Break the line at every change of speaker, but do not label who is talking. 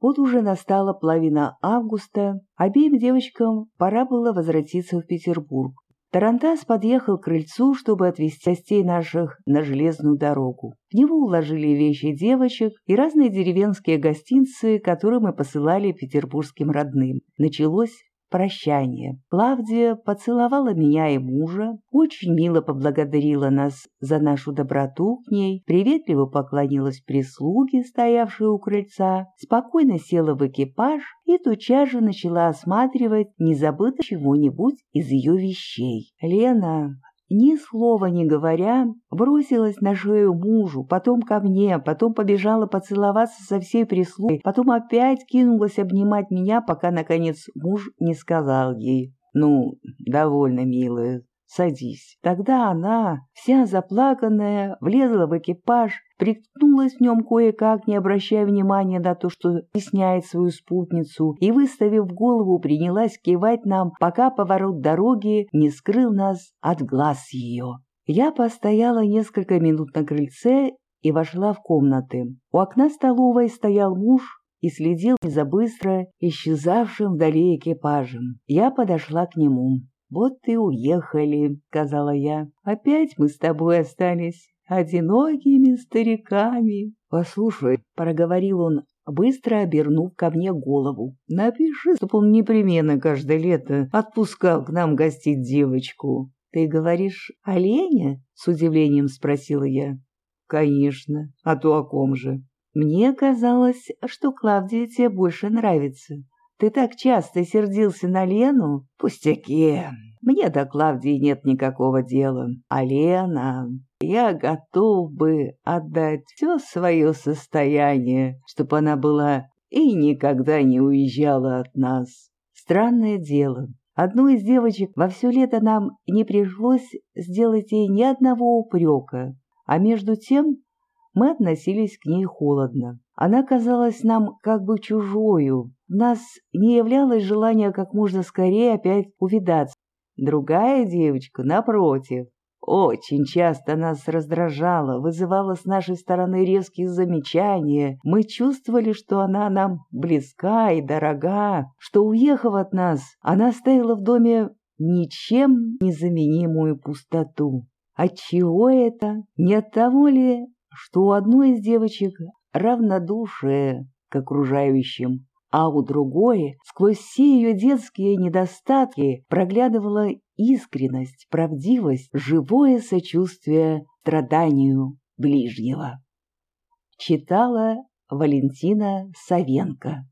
Вот уже настала половина августа, обеим девочкам пора было возвратиться в Петербург. Тарантас подъехал к крыльцу, чтобы отвезти гостей наших на железную дорогу. В него уложили вещи девочек и разные деревенские гостинцы, которые мы посылали петербургским родным. Началось прощание. Клавдия поцеловала меня и мужа, очень мило поблагодарила нас за нашу доброту к ней, приветливо поклонилась прислуге, стоявшей у крыльца, спокойно села в экипаж и тотчас же начала осматривать, не забыто чего-нибудь из ее вещей. Лена ни слова не говоря, бросилась на шею мужу, потом ко мне, потом побежала поцеловаться со всей прислугой, потом опять кинулась обнимать меня, пока, наконец, муж не сказал ей, «Ну, довольно, милая, садись». Тогда она, вся заплаканная, влезла в экипаж, приткнулась в нем кое-как, не обращая внимания на то, что стесняет свою спутницу, и, выставив голову, принялась кивать нам, пока поворот дороги не скрыл нас от глаз ее. Я постояла несколько минут на крыльце и вошла в комнаты. У окна столовой стоял муж и следил за быстро исчезавшим вдали экипажем. Я подошла к нему. «Вот и уехали», — сказала я. «Опять мы с тобой остались одинокими стариками». «Послушай», — проговорил он, быстро обернув ко мне голову. «Напиши, чтоб он непременно каждое лето отпускал к нам гостить девочку». «Ты говоришь о Лене?» — с удивлением спросила я. «Конечно. А то о ком же?» «Мне казалось, что Клавдия тебе больше нравится. Ты так часто сердился на Лену? Пустяки. Мне до Клавдии нет никакого дела. А Лена... Я готов бы отдать все свое состояние, чтобы она была и никогда не уезжала от нас. Странное дело. Одну из девочек во все лето нам не пришлось сделать ей ни одного упрека, а между тем мы относились к ней холодно. Она казалась нам как бы чужою. Нас не являлось желания как можно скорее опять увидаться. Другая девочка, напротив, очень часто нас раздражала, вызывала с нашей стороны резкие замечания. Мы чувствовали, что она нам близка и дорога, что, уехав от нас, она оставила в доме ничем незаменимую пустоту. Отчего это? Не от того ли, что у одной из девочек равнодушие к окружающим, а у другой, сквозь все ее детские недостатки, проглядывала искренность, правдивость, живое сочувствие страданию ближнего. Читала Валентина Савенко